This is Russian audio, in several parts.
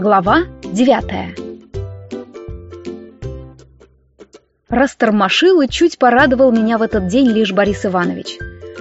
Глава девятая Растормошил и чуть порадовал меня в этот день лишь Борис Иванович.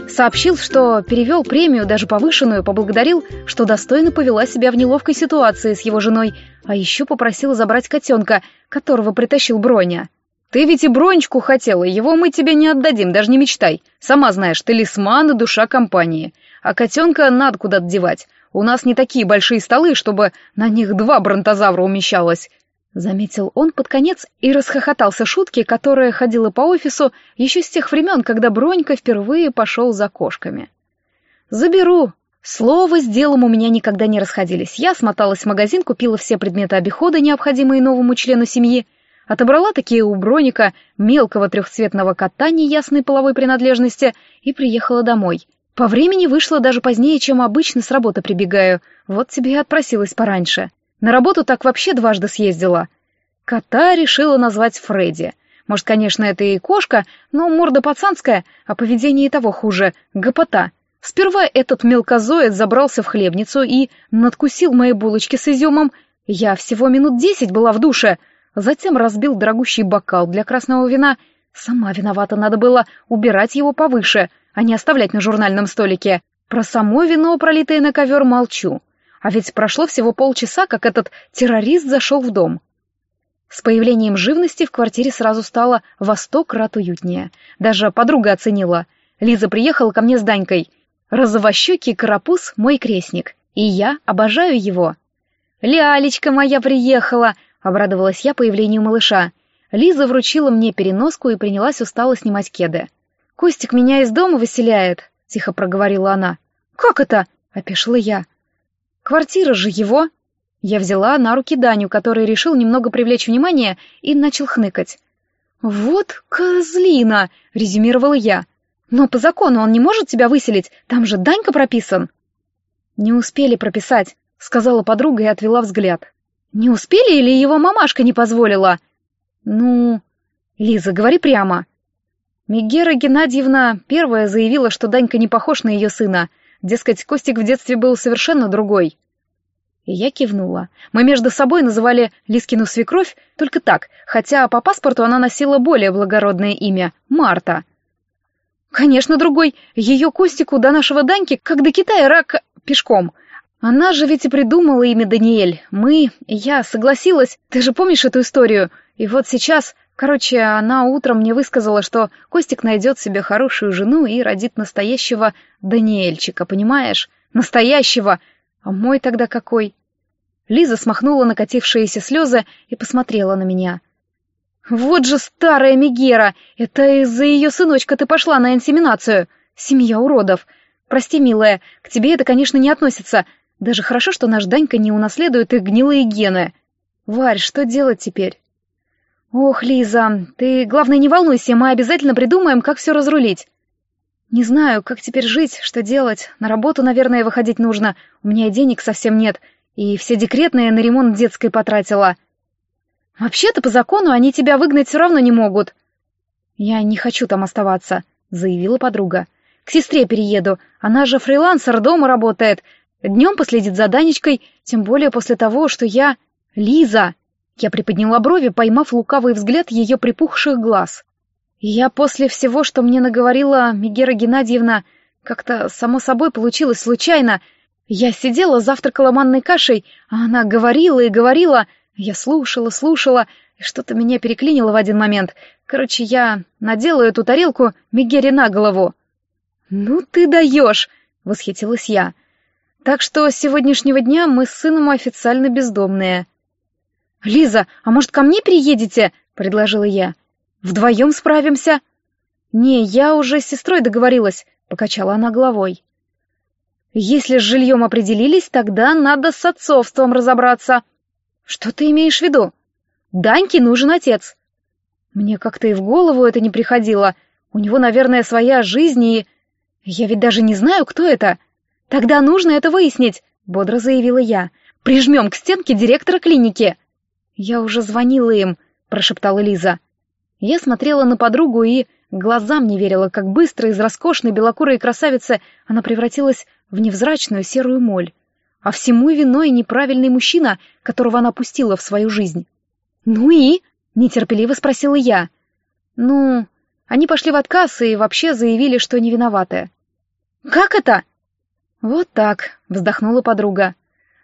Сообщил, что перевел премию, даже повышенную, поблагодарил, что достойно повела себя в неловкой ситуации с его женой, а еще попросил забрать котенка, которого притащил Броня. «Ты ведь и Бронечку хотела, его мы тебе не отдадим, даже не мечтай. Сама знаешь, талисман и душа компании. А котенка надо куда-то девать. У нас не такие большие столы, чтобы на них два бронтозавра умещалось. Заметил он под конец и расхохотался шутки, которая ходила по офису еще с тех времен, когда Бронька впервые пошел за кошками. «Заберу». Слово с делом у меня никогда не расходились. Я смоталась в магазин, купила все предметы обихода, необходимые новому члену семьи, отобрала такие у Броника мелкого трехцветного кота неясной половой принадлежности и приехала домой. По времени вышла даже позднее, чем обычно с работы прибегаю. Вот тебе и отпросилась пораньше. На работу так вообще дважды съездила. Кота решила назвать Фредди. Может, конечно, это и кошка, но морда пацанская, а поведение и того хуже — гопота. Сперва этот мелкозоид забрался в хлебницу и надкусил мои булочки с изюмом. Я всего минут десять была в душе. Затем разбил дорогущий бокал для красного вина. Сама виновата, надо было убирать его повыше, а не оставлять на журнальном столике. Про само вино, пролитое на ковер, молчу. А ведь прошло всего полчаса, как этот террорист зашел в дом. С появлением живности в квартире сразу стало во сто крат уютнее. Даже подруга оценила. Лиза приехала ко мне с Данькой. Розовощекий карапуз — мой крестник, и я обожаю его. «Лялечка моя приехала!» — обрадовалась я появлению малыша. Лиза вручила мне переноску и принялась устало снимать кеды. «Костик меня из дома выселяет», — тихо проговорила она. «Как это?» — опешила я. Квартира же его. Я взяла на руки Даню, который решил немного привлечь внимание и начал хныкать. «Вот козлина!» — резюмировала я. «Но по закону он не может тебя выселить, там же Данька прописан». «Не успели прописать», — сказала подруга и отвела взгляд. «Не успели или его мамашка не позволила?» «Ну...» «Лиза, говори прямо». Мегера Геннадьевна первая заявила, что Данька не похож на ее сына, Дескать, Костик в детстве был совершенно другой. И я кивнула. Мы между собой называли Лискину свекровь только так, хотя по паспорту она носила более благородное имя — Марта. Конечно, другой. Ее Костику до нашего Даньки, как до Китая, рак пешком. Она же ведь и придумала имя Даниэль. Мы, я, согласилась. Ты же помнишь эту историю? И вот сейчас Короче, она утром мне высказала, что Костик найдет себе хорошую жену и родит настоящего Даниэльчика, понимаешь? Настоящего! А мой тогда какой? Лиза смахнула накатившиеся слезы и посмотрела на меня. «Вот же старая Мегера! Это из-за ее сыночка ты пошла на инсеминацию! Семья уродов! Прости, милая, к тебе это, конечно, не относится. Даже хорошо, что наш Данька не унаследует их гнилые гены. Варь, что делать теперь?» «Ох, Лиза, ты, главное, не волнуйся, мы обязательно придумаем, как все разрулить». «Не знаю, как теперь жить, что делать. На работу, наверное, выходить нужно. У меня и денег совсем нет, и все декретные на ремонт детской потратила». «Вообще-то, по закону, они тебя выгнать все равно не могут». «Я не хочу там оставаться», — заявила подруга. «К сестре перееду. Она же фрилансер, дома работает. Днем последит за Данечкой, тем более после того, что я... Лиза!» Я приподняла брови, поймав лукавый взгляд ее припухших глаз. Я после всего, что мне наговорила Мегера Геннадьевна, как-то само собой получилось случайно. Я сидела, завтракала манной кашей, а она говорила и говорила. Я слушала, слушала, и что-то меня переклинило в один момент. Короче, я надела эту тарелку Мегере на голову. «Ну ты даешь!» — восхитилась я. «Так что с сегодняшнего дня мы с сыном официально бездомные». «Лиза, а может, ко мне приедете?» — предложила я. «Вдвоем справимся?» «Не, я уже с сестрой договорилась», — покачала она головой. «Если с жильем определились, тогда надо с отцовством разобраться». «Что ты имеешь в виду?» «Даньке нужен отец». Мне как-то и в голову это не приходило. У него, наверное, своя жизнь, и... Я ведь даже не знаю, кто это. Тогда нужно это выяснить, — бодро заявила я. Прижмем к стенке директора клиники. «Я уже звонила им», — прошептала Лиза. Я смотрела на подругу и глазам не верила, как быстро из роскошной белокурой красавицы она превратилась в невзрачную серую моль. а всему виной неправильный мужчина, которого она пустила в свою жизнь. «Ну и?» — нетерпеливо спросила я. «Ну...» Они пошли в отказ и вообще заявили, что не виноваты. «Как это?» «Вот так», — вздохнула подруга.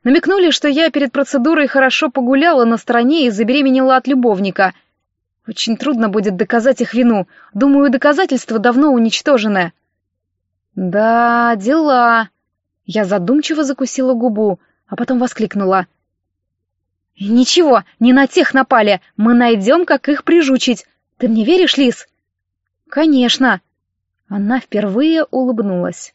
Намекнули, что я перед процедурой хорошо погуляла на стороне и забеременела от любовника. Очень трудно будет доказать их вину. Думаю, доказательства давно уничтожены. «Да, дела...» Я задумчиво закусила губу, а потом воскликнула. «Ничего, не на тех напали. Мы найдем, как их прижучить. Ты мне веришь, Лис?» «Конечно». Она впервые улыбнулась.